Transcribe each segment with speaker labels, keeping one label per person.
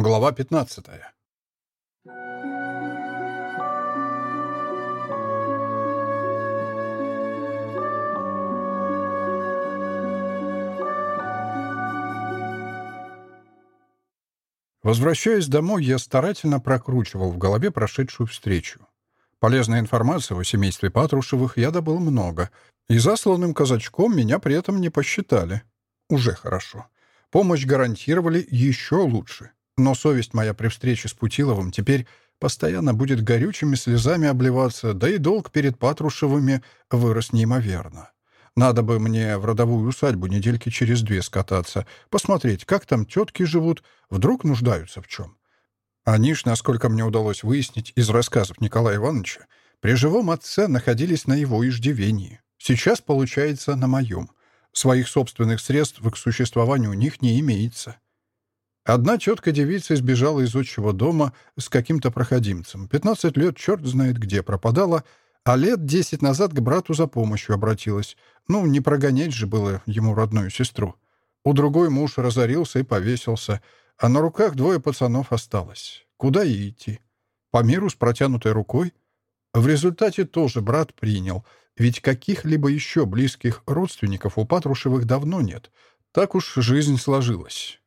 Speaker 1: Глава 15. Возвращаясь домой, я старательно прокручивал в голове прошедшую встречу. Полезной информации о семействе Патрушевых я добыл много, и засланным казачком меня при этом не посчитали. Уже хорошо. Помощь гарантировали еще лучше. Но совесть моя при встрече с Путиловым теперь постоянно будет горючими слезами обливаться, да и долг перед Патрушевыми вырос неимоверно. Надо бы мне в родовую усадьбу недельки через две скататься, посмотреть, как там тетки живут, вдруг нуждаются в чем. Они ж, насколько мне удалось выяснить из рассказов Николая Ивановича, при живом отце находились на его иждивении. Сейчас, получается, на моем. Своих собственных средств к существованию у них не имеется. Одна тетка-девица избежала из отчего дома с каким-то проходимцем. 15 лет черт знает где пропадала, а лет 10 назад к брату за помощью обратилась. Ну, не прогонять же было ему родную сестру. У другой муж разорился и повесился, а на руках двое пацанов осталось. Куда ей идти? По миру с протянутой рукой? В результате тоже брат принял, ведь каких-либо еще близких родственников у Патрушевых давно нет. Так уж жизнь сложилась. Но все же, думается мне, у теток на данный момент вряд ли материальные затруднения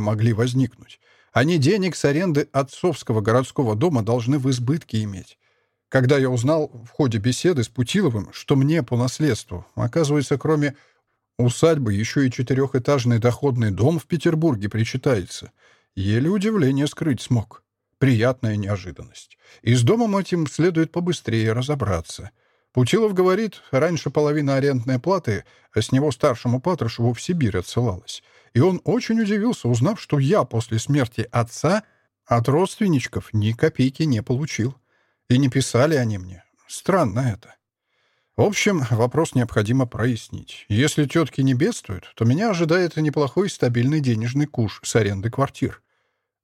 Speaker 1: могли возникнуть. Они денег с аренды отцовского городского дома должны в избытке иметь. Когда я узнал в ходе беседы с Путиловым, что мне по наследству, оказывается, кроме усадьбы, еще и четырехэтажный доходный дом в Петербурге причитается, еле удивление скрыть смог. Приятная неожиданность. И с домом этим следует побыстрее разобраться — Путилов говорит, раньше половина арендной платы а с него старшему Патрушеву в Сибирь отсылалась. И он очень удивился, узнав, что я после смерти отца от родственничков ни копейки не получил. И не писали они мне. Странно это. В общем, вопрос необходимо прояснить. Если тетки не бедствуют, то меня ожидает неплохой стабильный денежный куш с аренды квартир.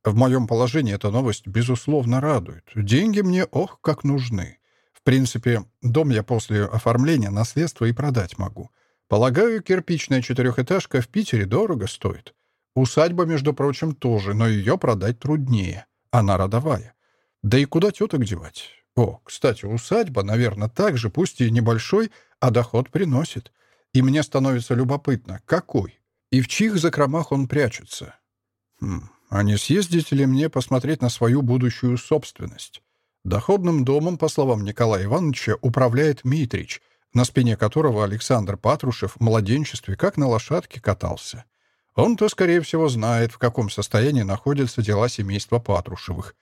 Speaker 1: В моем положении эта новость, безусловно, радует. Деньги мне, ох, как нужны. В принципе, дом я после оформления наследства и продать могу. Полагаю, кирпичная четырехэтажка в Питере дорого стоит. Усадьба, между прочим, тоже, но ее продать труднее. Она родовая. Да и куда теток девать? О, кстати, усадьба, наверное, также, пусть и небольшой, а доход приносит. И мне становится любопытно, какой? И в чьих закромах он прячется? Хм, а не съездить ли мне посмотреть на свою будущую собственность? Доходным домом, по словам Николая Ивановича, управляет Митрич, на спине которого Александр Патрушев в младенчестве как на лошадке катался. Он-то, скорее всего, знает, в каком состоянии находятся дела семейства Патрушевых.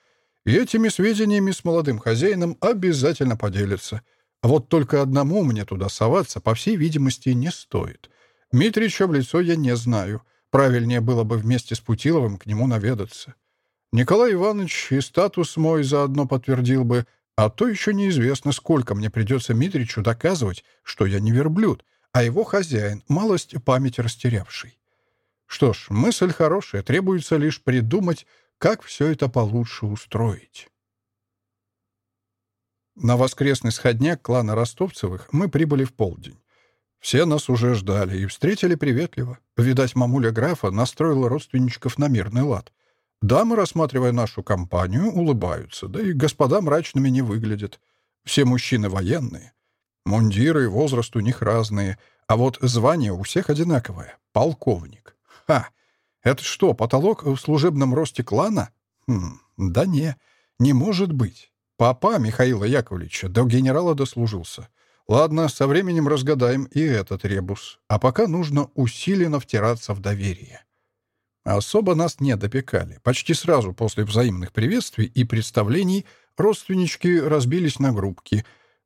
Speaker 1: И этими сведениями с молодым хозяином обязательно поделится. Вот только одному мне туда соваться, по всей видимости, не стоит. Митрича в лицо я не знаю. Правильнее было бы вместе с Путиловым к нему наведаться. Николай Иванович и статус мой заодно подтвердил бы, а то еще неизвестно, сколько мне придется Митричу доказывать, что я не верблюд, а его хозяин, малость память растерявший. Что ж, мысль хорошая, требуется лишь придумать, как все это получше устроить. На воскресный сходняк клана Ростовцевых мы прибыли в полдень. Все нас уже ждали и встретили приветливо. Видать, мамуля графа настроила родственничков на мирный лад. Дамы, рассматривая нашу компанию, улыбаются, да и господа мрачными не выглядят. Все мужчины военные. Мундиры и возраст у них разные, а вот звание у всех одинаковое — полковник. Ха! Это что, потолок в служебном росте клана? Хм, да не, не может быть. Папа Михаила Особо нас не допекали. Почти сразу после взаимных приветствий и представлений родственнички разбились на группки.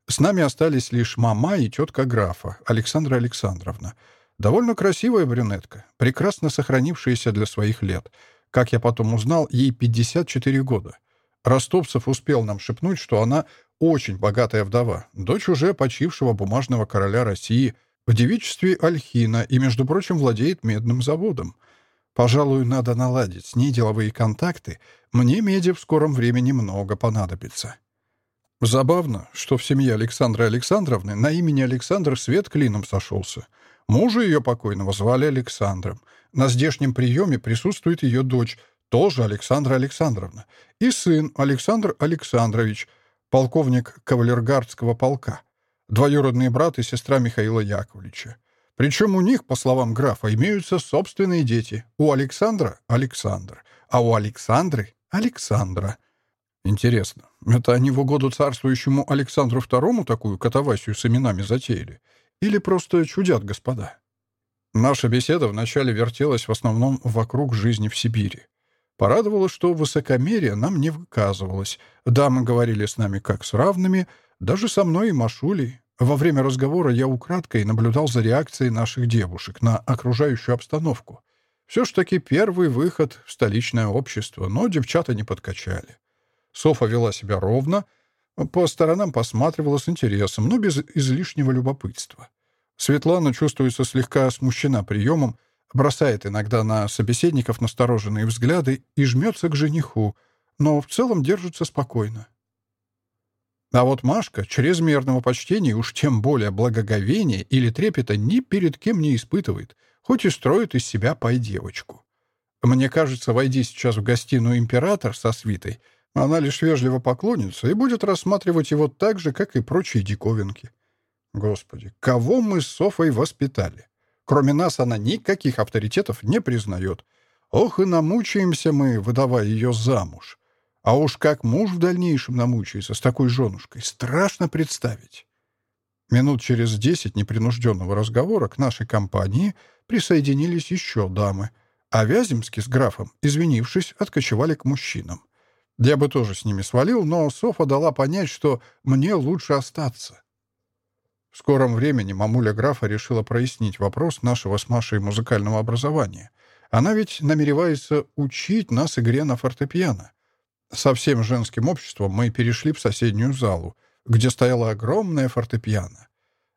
Speaker 1: С нами остались лишь мама и тетка графа, Александра Александровна. Довольно красивая брюнетка, прекрасно сохранившаяся для своих лет. Как я потом узнал, ей 54 года. Ростовцев успел нам шепнуть, что она очень богатая вдова, дочь уже почившего бумажного короля России, в девичестве Альхина и, между прочим, владеет медным заводом — Пожалуй, надо наладить с ней деловые контакты. Мне Меди в скором времени много понадобится. Забавно, что в семье Александры Александровны на имени Александр свет клином сошелся. Мужа ее покойного звали Александром. На здешнем приеме присутствует ее дочь, тоже Александра Александровна, и сын Александр Александрович, полковник кавалергардского полка, двоюродный брат и сестра Михаила Яковлевича. Причем у них, по словам графа, имеются собственные дети. У Александра — Александр, а у Александры — Александра. Интересно, это они в угоду царствующему Александру II такую катавасию с именами затеяли? Или просто чудят, господа? Наша беседа вначале вертелась в основном вокруг жизни в Сибири. Порадовало, что высокомерие нам не выказывалось. Дамы говорили с нами как с равными, даже со мной и Машулей, Во время разговора я украдкой наблюдал за реакцией наших девушек на окружающую обстановку. Все ж таки первый выход в столичное общество, но девчата не подкачали. Софа вела себя ровно, по сторонам посматривала с интересом, но без излишнего любопытства. Светлана чувствуется слегка смущена приемом, бросает иногда на собеседников настороженные взгляды и жмется к жениху, но в целом держится спокойно. А вот Машка чрезмерного почтения уж тем более благоговения или трепета ни перед кем не испытывает, хоть и строит из себя пай-девочку. Мне кажется, войди сейчас в гостиную император со свитой, она лишь вежливо поклонится и будет рассматривать его так же, как и прочие диковинки. Господи, кого мы с Софой воспитали? Кроме нас она никаких авторитетов не признает. Ох, и намучаемся мы, выдавая ее замуж. А уж как муж в дальнейшем намучается с такой женушкой, страшно представить. Минут через десять непринужденного разговора к нашей компании присоединились еще дамы, а Вяземский с графом, извинившись, откочевали к мужчинам. Я бы тоже с ними свалил, но Софа дала понять, что мне лучше остаться. В скором времени мамуля графа решила прояснить вопрос нашего с Машей музыкального образования. Она ведь намеревается учить нас игре на фортепиано. Со всем женским обществом мы перешли в соседнюю залу, где стояла огромная фортепиано.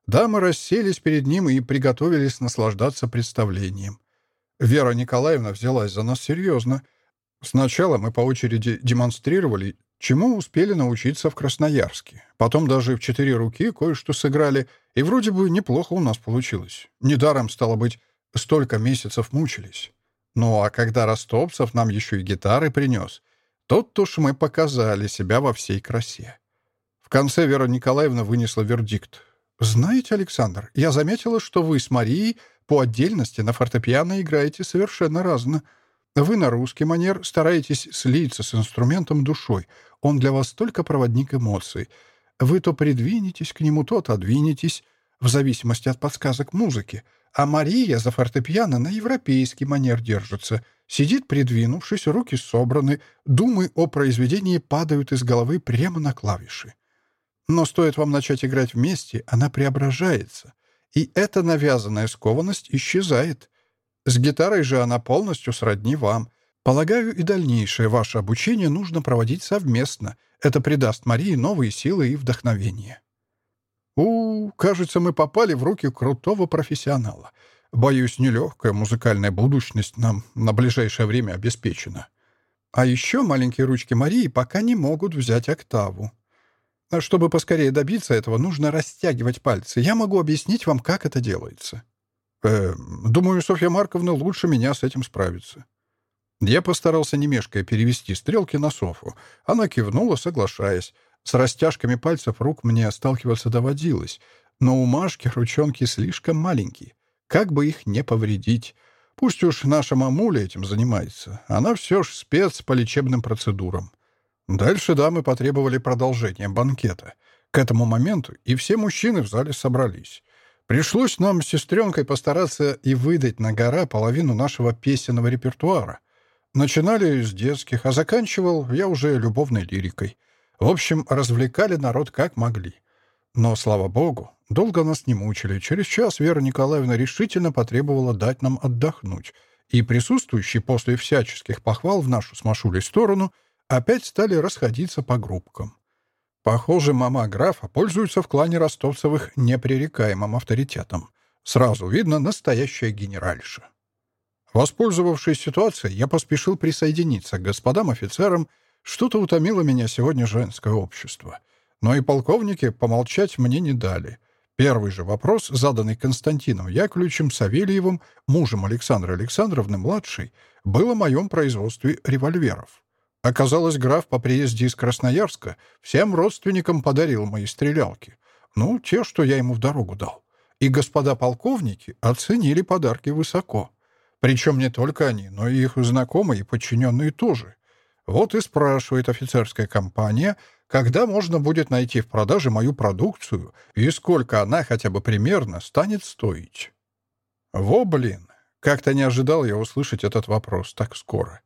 Speaker 1: Дамы расселись перед ним и приготовились наслаждаться представлением. Вера Николаевна взялась за нас серьезно. Сначала мы по очереди демонстрировали чему успели научиться в Красноярске. Потом даже в четыре руки кое-что сыграли, и вроде бы неплохо у нас получилось. Недаром, стало быть, столько месяцев мучились. Ну а когда Ростовцев нам еще и гитары принес, Тот-то ж мы показали себя во всей красе. В конце Вера Николаевна вынесла вердикт. «Знаете, Александр, я заметила, что вы с Марией по отдельности на фортепиано играете совершенно разно. Вы на русский манер стараетесь слиться с инструментом душой. Он для вас только проводник эмоций. Вы то придвинетесь к нему, то отодвинетесь, в зависимости от подсказок музыки. А Мария за фортепиано на европейский манер держится — Сидит, придвинувшись, руки собраны, думы о произведении падают из головы прямо на клавиши. Но стоит вам начать играть вместе, она преображается. И эта навязанная скованность исчезает. С гитарой же она полностью сродни вам. Полагаю, и дальнейшее ваше обучение нужно проводить совместно. Это придаст Марии новые силы и вдохновение. У, кажется, мы попали в руки крутого профессионала. боюсь, нелегкая музыкальная будущность нам на ближайшее время обеспечена. А еще маленькие ручки Марии пока не могут взять октаву. А чтобы поскорее добиться этого, нужно растягивать пальцы. Я могу объяснить вам, как это делается. Э, думаю, Софья Марковна лучше меня с этим справится. Я постарался немешкая перевести стрелки на Софу. Она кивнула, соглашаясь. С растяжками пальцев рук мне сталкиваться доводилось, но у Машки ручонки слишком маленькие как бы их не повредить. Пусть уж наша мамуля этим занимается. Она все ж спец по лечебным процедурам. Дальше дамы потребовали продолжения банкета. К этому моменту и все мужчины в зале собрались. Пришлось нам с сестренкой постараться и выдать на гора половину нашего песенного репертуара. Начинали с детских, а заканчивал я уже любовной лирикой. В общем, развлекали народ как могли. Но, слава богу, долго нас не мучили. Через час Вера Николаевна решительно потребовала дать нам отдохнуть, и присутствующие после всяческих похвал в нашу с Машулей сторону опять стали расходиться по группкам. Похоже, мама графа пользуется в клане ростовцевых непререкаемым авторитетом. Сразу видно настоящая генеральша. Воспользовавшись ситуацией, я поспешил присоединиться к господам офицерам. Что-то утомило меня сегодня женское общество. Но и полковники помолчать мне не дали. Первый же вопрос, заданный Константином Яковлевичем Савельевым, мужем Александры Александровны-младшей, был о моем производстве револьверов. Оказалось, граф по приезде из Красноярска всем родственникам подарил мои стрелялки. Ну, те, что я ему в дорогу дал. И господа полковники оценили подарки высоко. Причем не только они, но и их знакомые и подчиненные тоже. Вот и спрашивает офицерская компания, Когда можно будет найти в продаже мою продукцию и сколько она хотя бы примерно станет стоить? Во, блин! Как-то не ожидал я услышать этот вопрос так скоро.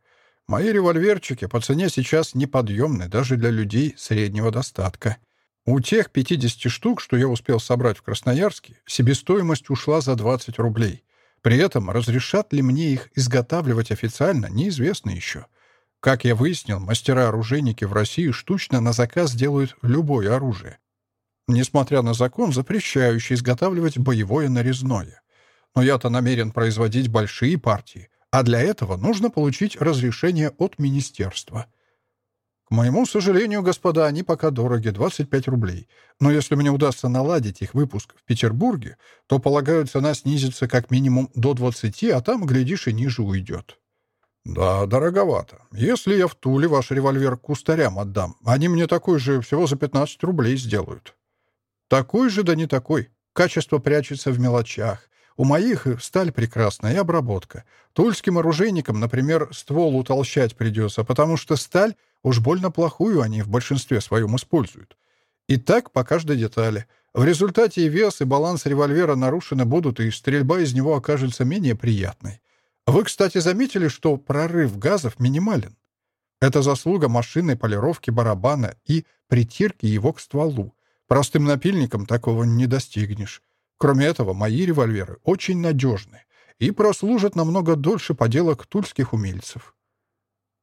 Speaker 1: Мои револьверчики по цене сейчас неподъемны даже для людей среднего достатка. У тех 50 штук, что я успел собрать в Красноярске, себестоимость ушла за 20 рублей. При этом разрешат ли мне их изготавливать официально, неизвестно еще — как я выяснил, мастера-оружейники в России штучно на заказ делают любое оружие. Несмотря на закон, запрещающий изготавливать боевое нарезное. Но я-то намерен производить большие партии, а для этого нужно получить разрешение от министерства. К моему сожалению, господа, они пока дороги, 25 рублей. Но если мне удастся наладить их выпуск в Петербурге, то, полагаю, цена снизится как минимум до 20, а там, глядишь, и ниже уйдет. «Да, дороговато. Если я в Туле ваш револьвер кустарям отдам, они мне такой же всего за 15 рублей сделают». «Такой же, да не такой. Качество прячется в мелочах. У моих сталь прекрасная и обработка. Тульским оружейникам, например, ствол утолщать придется, потому что сталь уж больно плохую они в большинстве своем используют. И так по каждой детали. В результате и вес, и баланс револьвера нарушены будут, и стрельба из него окажется менее приятной. Вы, кстати, заметили, что прорыв газов минимален? Это заслуга машинной полировки барабана и притирки его к стволу. Простым напильником такого не достигнешь. Кроме этого, мои револьверы очень надежны и прослужат намного дольше поделок тульских умельцев.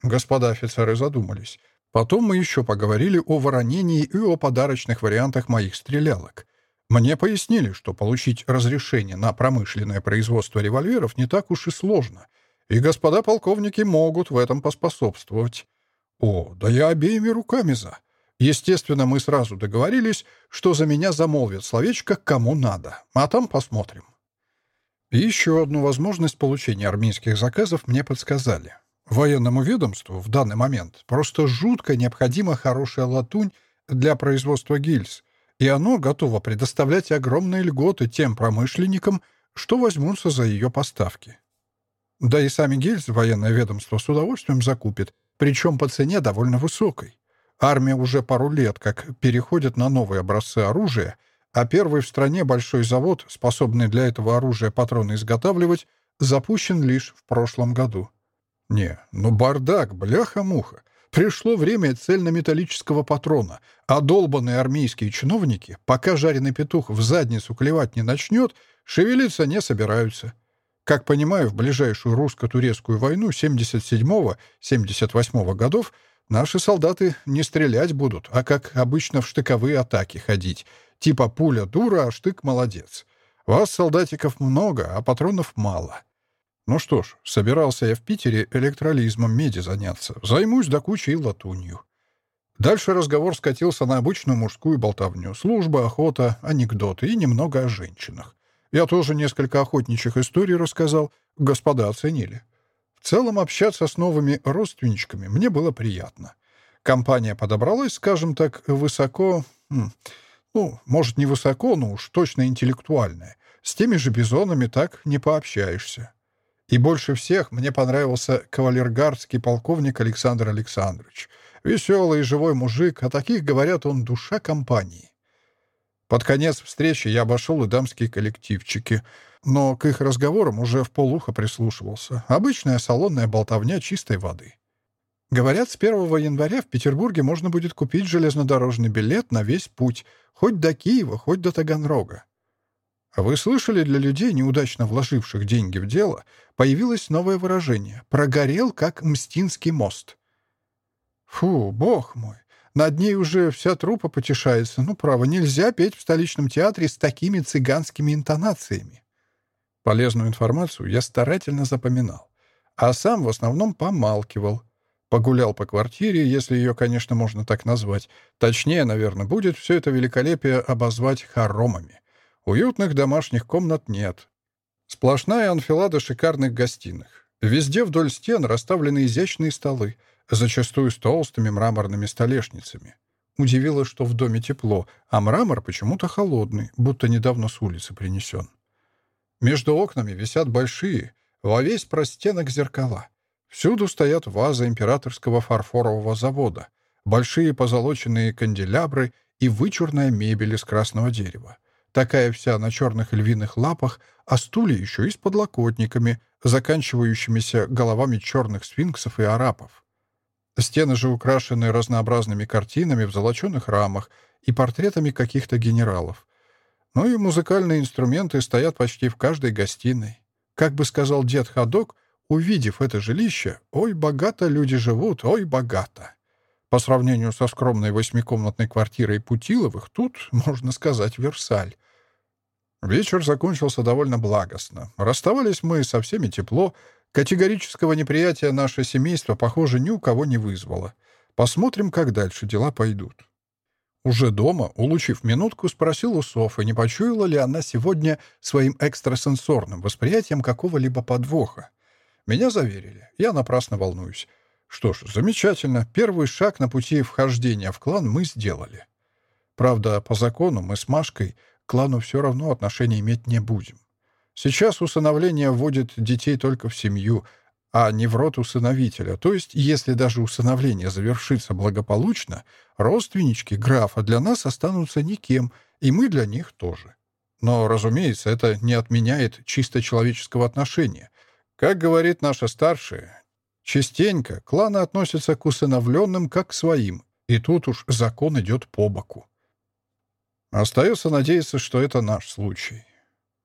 Speaker 1: Господа офицеры задумались. Потом мы еще поговорили о воронении и о подарочных вариантах моих стрелялок. Мне пояснили, что получить разрешение на промышленное производство револьверов не так уж и сложно, и господа полковники могут в этом поспособствовать. О, да я обеими руками за. Естественно, мы сразу договорились, что за меня замолвят словечко «кому надо», а там посмотрим. Еще одну возможность получения армейских заказов мне подсказали. Военному ведомству в данный момент просто жутко необходима хорошая латунь для производства гильз, и оно готово предоставлять огромные льготы тем промышленникам, что возьмутся за ее поставки. Да и сами гильзы военное ведомство с удовольствием закупит, причем по цене довольно высокой. Армия уже пару лет как переходит на новые образцы оружия, а первый в стране большой завод, способный для этого оружия патроны изготавливать, запущен лишь в прошлом году. Не, ну бардак, бляха-муха. Пришло время цельнометаллического патрона, а долбанные армейские чиновники, пока жареный петух в задницу клевать не начнет, шевелиться не собираются. Как понимаю, в ближайшую русско-турецкую войну 77-78 годов Наши солдаты не стрелять будут, а как обычно в штыковые атаки ходить. Типа пуля дура, а штык молодец. Вас, солдатиков, много, а патронов мало. Ну что ж, собирался я в Питере электролизмом меди заняться. Займусь до кучи и латунью. Дальше разговор скатился на обычную мужскую болтовню. Служба, охота, анекдоты и немного о женщинах. Я тоже несколько охотничьих историй рассказал. Господа оценили. В целом общаться с новыми родственничками мне было приятно. Компания подобралась, скажем так, высоко... Ну, может, не высоко, но уж точно интеллектуальная. С теми же бизонами так не пообщаешься. И больше всех мне понравился кавалергардский полковник Александр Александрович. Веселый и живой мужик, а таких, говорят, он душа компании. Под конец встречи я обошел и дамские коллективчики — но к их разговорам уже в полуха прислушивался. Обычная салонная болтовня чистой воды. Говорят, с 1 января в Петербурге можно будет купить железнодорожный билет на весь путь, хоть до Киева, хоть до Таганрога. А вы слышали, для людей, неудачно вложивших деньги в дело, появилось новое выражение «прогорел, как Мстинский мост». Фу, бог мой, над ней уже вся трупа потешается. Ну, право, нельзя петь в столичном театре с такими цыганскими интонациями. Полезную информацию я старательно запоминал, а сам в основном помалкивал. Погулял по квартире, если ее, конечно, можно так назвать. Точнее, наверное, будет все это великолепие обозвать хоромами. Уютных домашних комнат нет. Сплошная анфилада шикарных гостиных. Везде вдоль стен расставлены изящные столы, зачастую с толстыми мраморными столешницами. Удивило, что в доме тепло, а мрамор почему-то холодный, будто недавно с улицы принесен. Между окнами висят большие, во весь простенок зеркала. Всюду стоят вазы императорского фарфорового завода, большие позолоченные канделябры и вычурная мебель из красного дерева. Такая вся на черных львиных лапах, а стулья еще и с подлокотниками, заканчивающимися головами черных сфинксов и арапов. Стены же украшены разнообразными картинами в золоченых рамах и портретами каких-то генералов. Ну и музыкальные инструменты стоят почти в каждой гостиной. Как бы сказал дед Ходок, увидев это жилище, «Ой, богато люди живут, ой, богато». По сравнению со скромной восьмикомнатной квартирой Путиловых, тут, можно сказать, Версаль. Вечер закончился довольно благостно. Расставались мы со всеми тепло, Категорического неприятия наше семейство, похоже, ни у кого не вызвало. Посмотрим, как дальше дела пойдут. Уже дома, улучив минутку, спросил у Софы, не почуяла ли она сегодня своим экстрасенсорным восприятием какого-либо подвоха. Меня заверили. Я напрасно волнуюсь. Что ж, замечательно. Первый шаг на пути вхождения в клан мы сделали. Правда, по закону мы с Машкой к клану все равно отношения иметь не будем. Сейчас усыновление вводит детей только в семью, а не в род усыновителя. То есть, если даже усыновление завершится благополучно, родственнички графа для нас останутся никем, и мы для них тоже. Но, разумеется, это не отменяет чисто человеческого отношения. Как говорит наша старшая, частенько кланы относятся к усыновленным как к своим, и тут уж закон идет по боку. Остается надеяться, что это наш случай.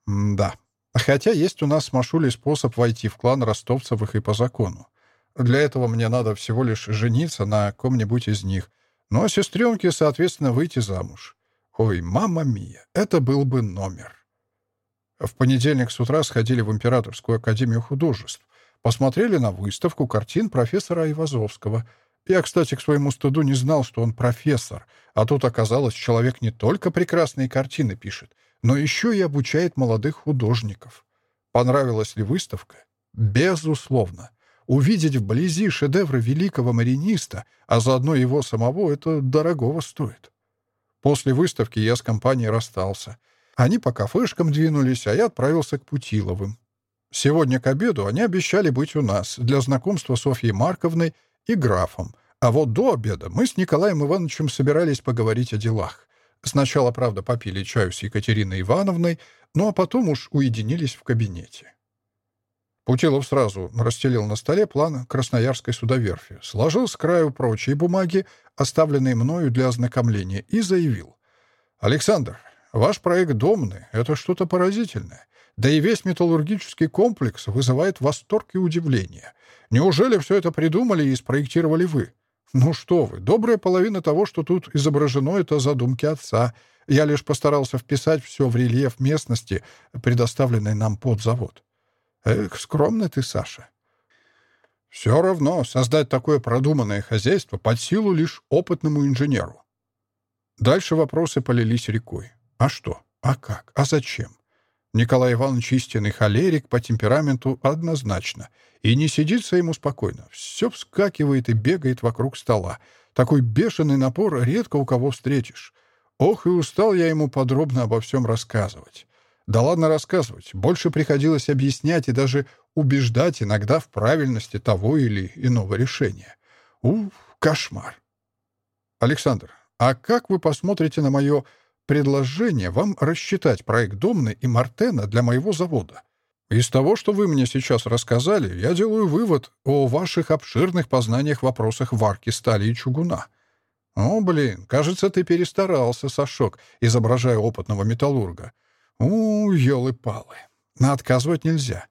Speaker 1: М да. Хотя есть у нас с Машулей способ войти в клан ростовцевых и по закону. Для этого мне надо всего лишь жениться на ком-нибудь из них, но ну, а сестренке, соответственно, выйти замуж. Ой, мама мия, это был бы номер. В понедельник с утра сходили в Императорскую академию художеств, посмотрели на выставку картин профессора Айвазовского — Я, кстати, к своему стыду не знал, что он профессор, а тут оказалось, человек не только прекрасные картины пишет, но еще и обучает молодых художников. Понравилась ли выставка? Безусловно. Увидеть вблизи шедевры великого мариниста, а заодно его самого, это дорогого стоит. После выставки я с компанией расстался. Они по кафешкам двинулись, а я отправился к Путиловым. Сегодня к обеду они обещали быть у нас для знакомства с Софьей Марковной и графом, а вот до обеда мы с Николаем Ивановичем собирались поговорить о делах. Сначала, правда, попили чаю с Екатериной Ивановной, ну а потом уж уединились в кабинете. Путилов сразу расстелил на столе план Красноярской судоверфи, сложил с краю прочие бумаги, оставленные мною для ознакомления, и заявил. «Александр, ваш проект «Домны» — это что-то поразительное. Да и весь металлургический комплекс вызывает восторг и удивление. Неужели все это придумали и спроектировали вы? «Ну что вы, добрая половина того, что тут изображено, это задумки отца. Я лишь постарался вписать все в рельеф местности, предоставленной нам под завод». «Эх, скромный ты, Саша». «Все равно создать такое продуманное хозяйство под силу лишь опытному инженеру». Дальше вопросы полились рекой. «А что? А как? А зачем?» Николай Иванович истинный холерик по темпераменту однозначно. И не сидится ему спокойно. Все вскакивает и бегает вокруг стола. Такой бешеный напор редко у кого встретишь. Ох, и устал я ему подробно обо всем рассказывать. Да ладно рассказывать. Больше приходилось объяснять и даже убеждать иногда в правильности того или иного решения. Уф, кошмар. Александр, а как вы посмотрите на мое предложение вам рассчитать проект Домны и Мартена для моего завода. Из того, что вы мне сейчас рассказали, я делаю вывод о ваших обширных познаниях в вопросах варки стали и чугуна. О, блин, кажется, ты перестарался, Сашок, изображая опытного металлурга. У, елы-палы. Отказывать нельзя.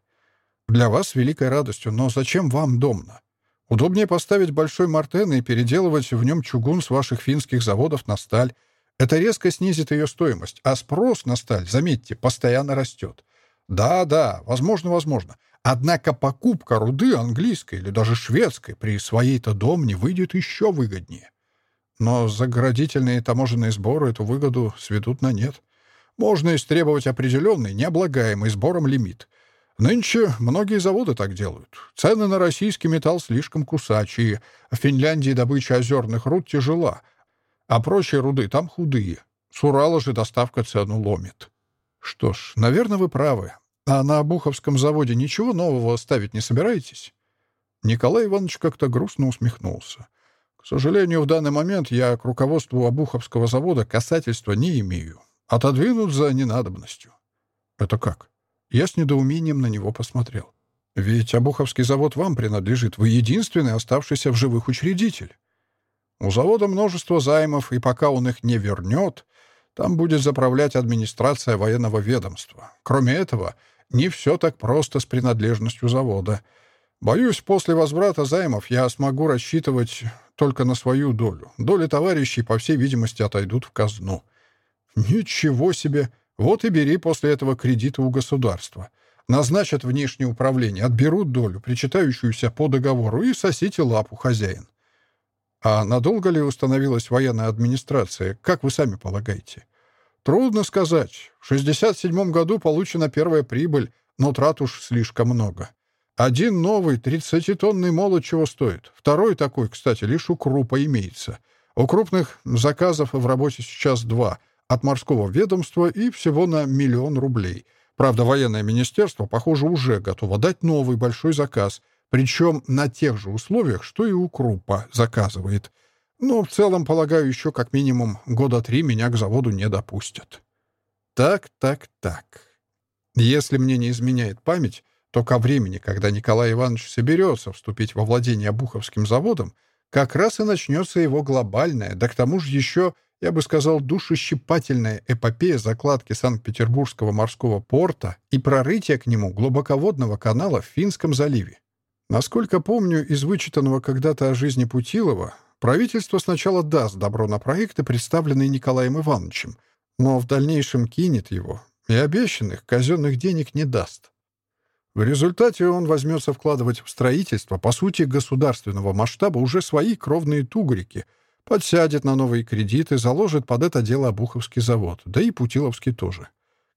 Speaker 1: Для вас великой радостью, но зачем вам Домна? Удобнее поставить большой Мартен и переделывать в нем чугун с ваших финских заводов на сталь, это резко снизит ее стоимость, а спрос на сталь, заметьте, постоянно растет. Да-да, возможно, возможно. Однако покупка руды английской или даже шведской при своей-то домне выйдет еще выгоднее. Но заградительные таможенные сборы эту выгоду сведут на нет. Можно истребовать определенный, необлагаемый сбором лимит. Нынче многие заводы так делают. Цены на российский металл слишком кусачие. В Финляндии добыча озерных руд тяжела, а прочие руды там худые. С Урала же доставка цену ломит. Что ж, наверное, вы правы. А на Обуховском заводе ничего нового ставить не собираетесь? Николай Иванович как-то грустно усмехнулся. К сожалению, в данный момент я к руководству Обуховского завода касательства не имею. Отодвинут за ненадобностью. Это как? Я с недоумением на него посмотрел. Ведь Обуховский завод вам принадлежит. Вы единственный оставшийся в живых учредитель. У завода множество займов, и пока он их не вернет, там будет заправлять администрация военного ведомства. Кроме этого, не все так просто с принадлежностью завода. Боюсь, после возврата займов я смогу рассчитывать только на свою долю. Доли товарищей, по всей видимости, отойдут в казну. Ничего себе! Вот и бери после этого кредиты у государства. Назначат внешнее управление, отберут долю, причитающуюся по договору, и сосите лапу, хозяин. А надолго ли установилась военная администрация, как вы сами полагаете? Трудно сказать. В 67 году получена первая прибыль, но трат уж слишком много. Один новый 30-тонный молот чего стоит. Второй такой, кстати, лишь у Крупа имеется. У крупных заказов в работе сейчас два. От морского ведомства и всего на миллион рублей. Правда, военное министерство, похоже, уже причем на тех же условиях, что и у Крупа, заказывает. Но в целом, полагаю, еще как минимум года три меня к заводу не допустят. Так, так, так. Если мне не изменяет память, то ко времени, когда Николай Иванович соберется вступить во владение Буховским заводом, как раз и начнется его глобальная, да к тому же еще, я бы сказал, душещипательная эпопея закладки Санкт-Петербургского морского порта и прорытия к нему глубоководного канала в Финском заливе. Насколько помню, из вычитанного когда-то о жизни Путилова, правительство сначала даст добро на проекты, представленные Николаем Ивановичем, но в дальнейшем кинет его и обещанных казенных денег не даст. В результате он возьмется вкладывать в строительство, по сути, государственного масштаба уже свои кровные тугрики, подсядет на новые кредиты, заложит под это дело Обуховский завод, да и Путиловский тоже.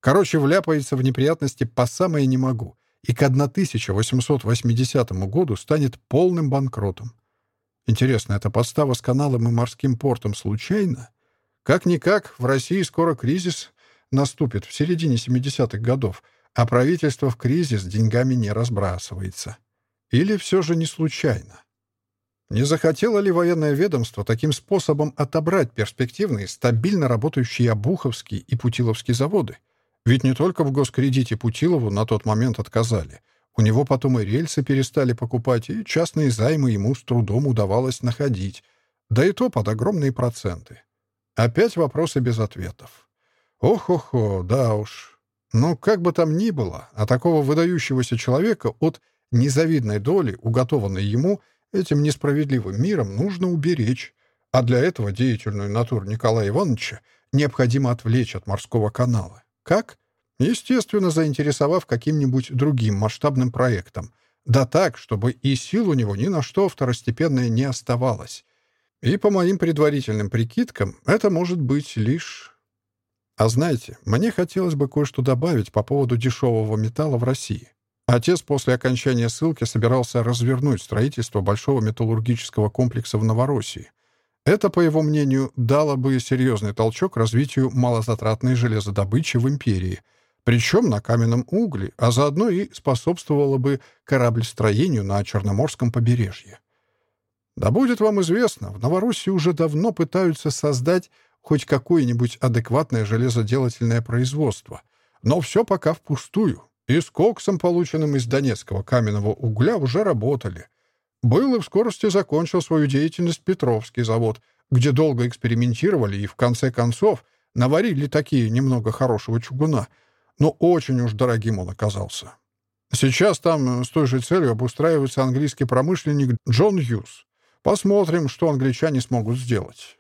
Speaker 1: Короче, вляпается в неприятности по самое не могу — и к 1880 году станет полным банкротом. Интересно, эта подстава с каналом и морским портом случайно? Как-никак, в России скоро кризис наступит в середине 70-х годов, а правительство в кризис деньгами не разбрасывается. Или все же не случайно? Не захотело ли военное ведомство таким способом отобрать перспективные, стабильно работающие Обуховские и Путиловские заводы? Ведь не только в госкредите Путилову на тот момент отказали. У него потом и рельсы перестали покупать, и частные займы ему с трудом удавалось находить. Да и то под огромные проценты. Опять вопросы без ответов. Ох-охо, да уж, но как бы там ни было, а такого выдающегося человека от незавидной доли, уготованной ему этим несправедливым миром, нужно уберечь. А для этого деятельную натуру Николая Ивановича необходимо отвлечь от морского канала. Как? Естественно, заинтересовав каким-нибудь другим масштабным проектом. Да так, чтобы и сил у него ни на что второстепенное не оставалось. И по моим предварительным прикидкам, это может быть лишь а знаете, мне хотелось бы кое-что добавить по поводу дешевого металла в России. Отец после окончания ссылки собирался развернуть строительство большого металлургического комплекса в Новороссии. Это, по его мнению, дало бы серьезный толчок развитию малозатратной железодобычи в империи, причем на каменном угле, а заодно и способствовало бы кораблестроению на Черноморском побережье. Да будет вам известно, в Новороссии уже давно пытаются создать хоть какое-нибудь адекватное железоделательное производство. Но все пока впустую. И с коксом, полученным из донецкого каменного угля, уже работали. Был и в скорости закончил свою деятельность Петровский завод, где долго экспериментировали и, в конце концов, наварили такие немного хорошего чугуна, но очень уж дорогим он оказался. Сейчас там с той же целью обустраивается английский промышленник Джон Юс. Посмотрим, что англичане смогут сделать.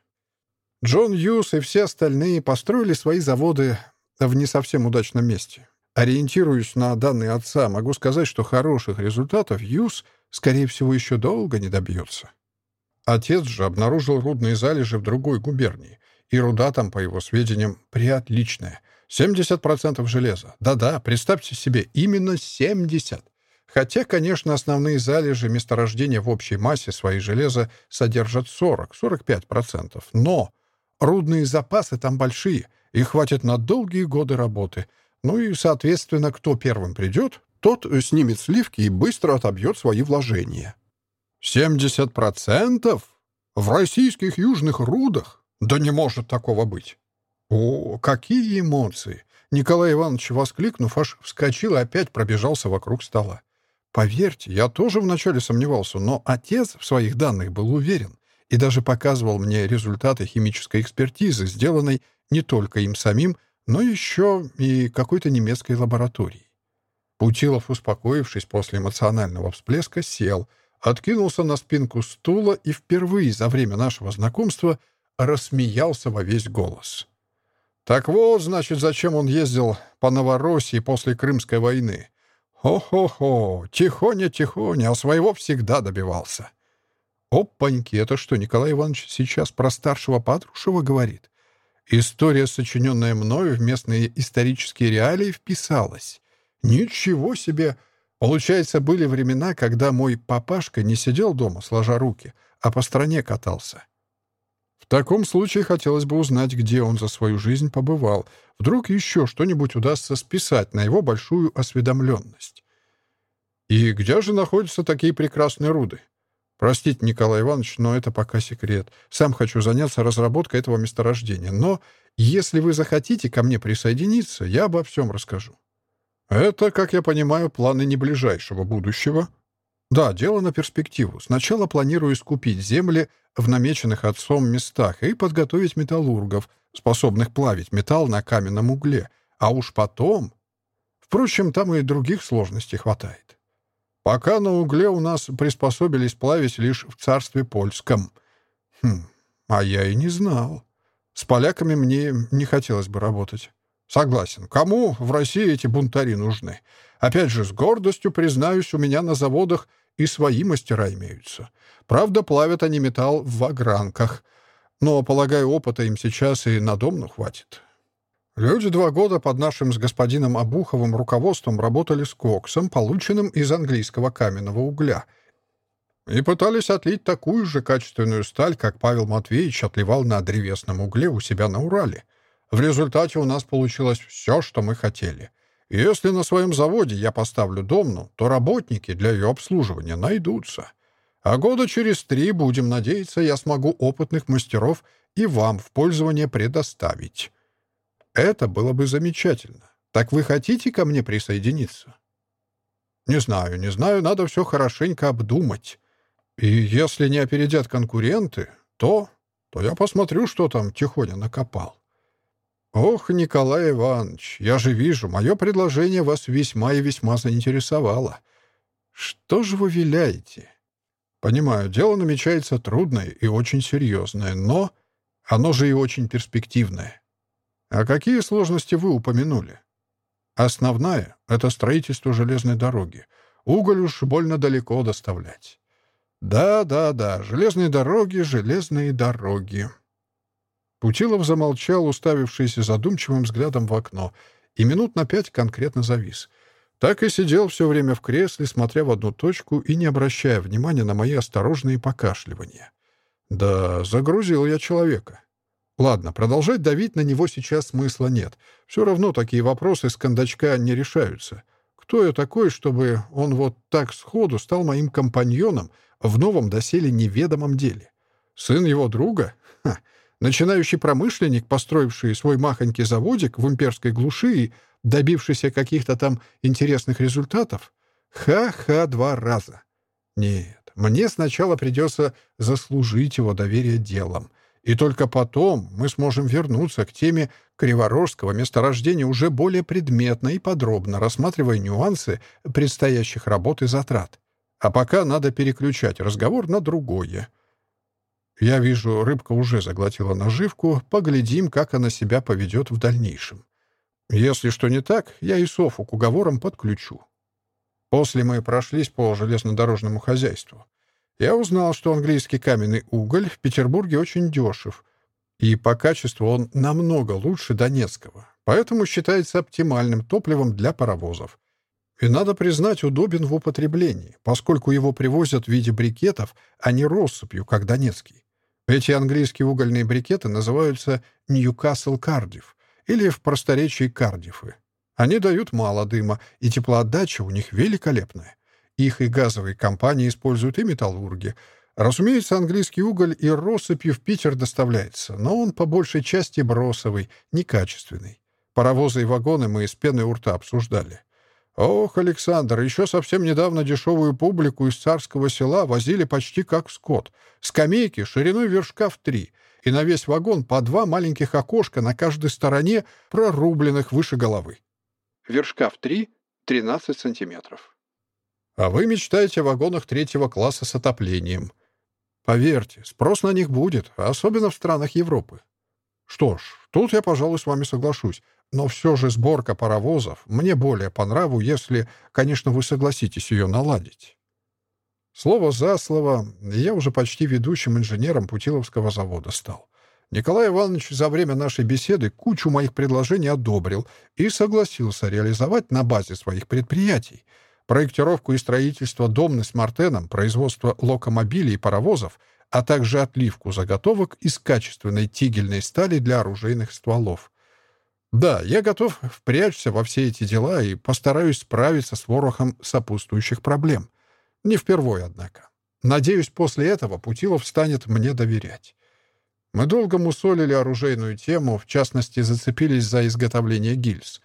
Speaker 1: Джон Юс и все остальные построили свои заводы в не совсем удачном месте. Ориентируясь на данные отца, могу сказать, что хороших результатов Юс, скорее всего, еще долго не добьется. Отец же обнаружил рудные залежи в другой губернии, и руда там, по его сведениям, приотличная, 70% железа. Да-да, представьте себе, именно 70. Хотя, конечно, основные залежи месторождения в общей массе своей железа содержат 40-45%. Но рудные запасы там большие, и хватит на долгие годы работы. Ну и, соответственно, кто первым придет, тот снимет сливки и быстро отобьет свои вложения. 70%? В российских южных рудах? Да не может такого быть. О, какие эмоции! Николай Иванович, воскликнув, аж вскочил и опять пробежался вокруг стола. Поверьте, я тоже вначале сомневался, но отец в своих данных был уверен и даже показывал мне результаты химической экспертизы, сделанной не только им самим, но Путилов успокоившись после эмоционального всплеска, сел, откинулся на спинку стула и впервые за время нашего знакомства рассмеялся во весь голос. «Так вот, значит, зачем он ездил по Новороссии после Крымской войны. Хо-хо-хо, тихоня-тихоня, а своего всегда добивался». «Опаньки, это что, Николай Иванович сейчас про старшего Патрушева говорит?» История, сочиненная мною в местные исторические реалии, вписалась. Ничего себе! Получается, были времена, когда мой папашка не сидел дома, сложа руки, а по стране катался. В таком случае хотелось бы узнать, где он за свою жизнь побывал. Вдруг еще что-нибудь удастся списать на его большую осведомленность. И где же находятся такие прекрасные руды? Простите, Николай Иванович, но это пока секрет. Сам хочу заняться разработкой этого месторождения. Но если вы захотите ко мне присоединиться, я обо всем расскажу. Это, как я понимаю, планы не ближайшего будущего. Да, дело на перспективу. Сначала планирую скупить земли в намеченных отцом местах и подготовить металлургов, способных плавить металл на каменном угле. А уж потом... Впрочем, там и других сложностей хватает. Пока на угле у нас приспособились плавить лишь в царстве польском. Хм, Согласен. Кому в России эти бунтари нужны? Опять же, с гордостью признаюсь, у меня на заводах и свои мастера имеются. Правда, плавят они металл в огранках. Но, полагаю, опыта им сейчас и на домну хватит. Люди два года под нашим с господином Обуховым руководством работали с коксом, полученным из английского каменного угля, и пытались отлить такую же качественную сталь, как Павел Матвеевич отливал на древесном угле у себя на Урале. В результате у нас получилось все, что мы хотели. если на своем заводе я поставлю домну, то работники для ее обслуживания найдутся. А года через три, будем надеяться, я смогу опытных мастеров и вам в пользование предоставить. Это было бы замечательно. Так вы хотите ко мне присоединиться? Не знаю, не знаю, надо все хорошенько обдумать. И если не опередят конкуренты, то... то я посмотрю, что там Тихоня накопал. Ох, Николай Иванович, я же вижу, мое предложение вас весьма и весьма заинтересовало. Что же вы виляете? Понимаю, дело намечается трудное и очень серьезное, но оно же и очень перспективное. А Путилов замолчал, уставившийся задумчивым взглядом в окно, и минут на пять конкретно завис. Так и сидел все время в кресле, смотря в одну точку и не обращая внимания на мои осторожные покашливания. Да, загрузил я человека. Ладно, продолжать давить на него сейчас смысла нет. Все равно такие вопросы с кондачка не решаются. Кто я такой, чтобы он вот так сходу стал моим компаньоном в новом доселе неведомом деле? Сын его друга? Ха! Начинающий промышленник, построивший свой махонький заводик в имперской глуши и добившийся каких-то там интересных результатов? Ха-ха два раза. Нет, мне сначала придется заслужить его доверие делом. И только потом мы сможем вернуться к теме Криворожского месторождения уже более предметно и подробно, рассматривая нюансы предстоящих работ и затрат. А пока надо переключать разговор на другое. Я вижу, рыбка уже заглотила наживку, поглядим, как она себя поведет в дальнейшем. Если что не так, я и Софу к уговорам подключу. После мы прошлись по железнодорожному хозяйству. Я узнал, что английский каменный уголь в Петербурге очень дешев. И по качеству он намного лучше донецкого, поэтому считается оптимальным топливом для паровозов. И, И Надо признать, удобен в употреблении, поскольку его привозят в виде брикетов, а не россыпью, как донецкий. Эти английские угольные брикеты называются «Ньюкасл кардиф или в просторечии «Кардифы». Они дают мало дыма, и теплоотдача у них великолепная. Их и газовые компании используют и металлурги. Разумеется, английский уголь и россыпью в Питер доставляется, но он по большей части бросовый, некачественный. Паровозы и вагоны мы из пеной у рта обсуждали. Ох, Александр, еще совсем недавно дешевую публику из царского села возили почти как скот. Скамейки шириной вершка в три, и на весь вагон по два маленьких окошка на каждой стороне, прорубленных выше головы. Вершка в три — 13 сантиметров. А вы мечтаете о вагонах третьего класса с отоплением. Поверьте, спрос на них будет, особенно в странах Европы. Что ж, тут я, пожалуй, с вами соглашусь. Но все же сборка паровозов мне более по нраву, если, конечно, вы согласитесь ее наладить. Слово за слово, я уже Да, я готов впрячься во все эти дела и постараюсь справиться с ворохом сопутствующих проблем. Не впервой, однако. Надеюсь, после этого Путилов станет мне доверять. Мы долго мусолили оружейную тему, в частности, зацепились за изготовление гильз.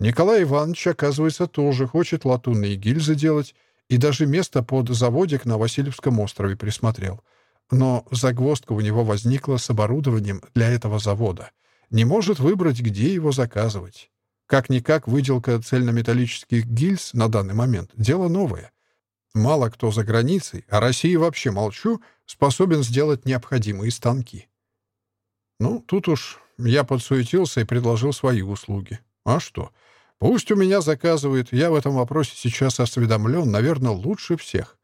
Speaker 1: Николай Иванович, оказывается, тоже хочет латунные гильзы делать и даже место под заводик на Васильевском острове присмотрел. Но загвоздка у него возникла с оборудованием для этого завода — не может выбрать, где его заказывать. Как-никак выделка цельнометаллических гильз на данный момент — дело новое. Мало кто за границей, а России вообще молчу, способен сделать необходимые станки. Ну, тут уж я подсуетился и предложил свои услуги. А что? Пусть у меня заказывают, я в этом вопросе сейчас осведомлен, наверное, лучше всех.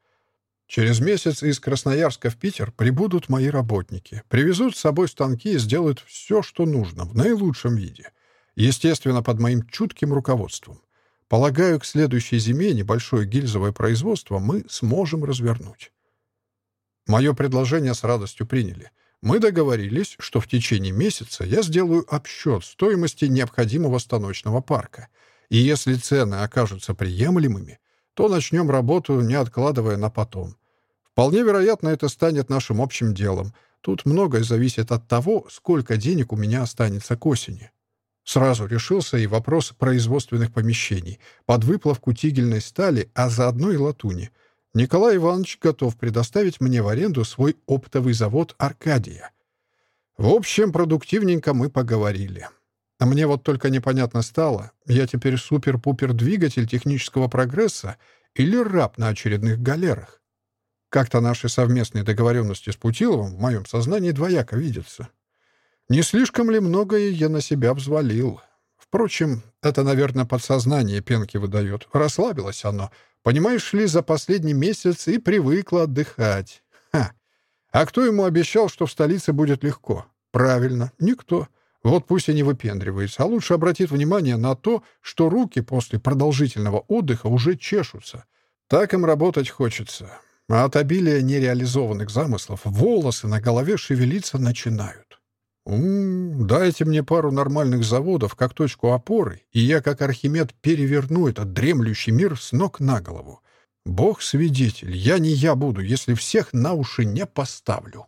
Speaker 1: Через месяц из Красноярска в Питер прибудут мои работники. Привезут с собой станки и сделают все, что нужно, в наилучшем виде. Естественно, под моим чутким руководством. Полагаю, к следующей зиме небольшое гильзовое производство мы сможем развернуть. Мое предложение с радостью приняли. Мы договорились, что в течение месяца я сделаю обсчет стоимости необходимого станочного парка. И если цены окажутся приемлемыми, то начнем работу, не откладывая на потом. Вполне вероятно, это станет нашим общим делом. Тут многое зависит от того, сколько денег у меня останется к осени. Сразу решился и вопрос производственных помещений, под выплавку тигельной стали, а заодно и латуни. Николай Иванович готов предоставить мне в аренду свой оптовый завод «Аркадия». В общем, продуктивненько мы поговорили. А А мне вот только непонятно стало. Я теперь супер-пупер-двигатель технического прогресса или раб на очередных галерах? Как-то наши совместные договоренности с Путиловым в моем сознании двояко видятся. Не слишком ли многое я на себя взвалил? Впрочем, это, наверное, подсознание пенки выдает. Расслабилось оно. Понимаешь ли, за последний месяц и привыкло отдыхать. Ха! А кто ему обещал, что в столице будет легко? Правильно, никто. Никто. Вот пусть они выпендриваются. А лучше обратит внимание на то, что руки после продолжительного отдыха уже чешутся. Так им работать хочется. А от обилия нереализованных замыслов волосы на голове шевелиться начинают. м дайте мне пару нормальных заводов как точку опоры, и я, как Архимед, переверну этот дремлющий мир с ног на голову. Бог свидетель, я не я буду, если всех на уши не поставлю».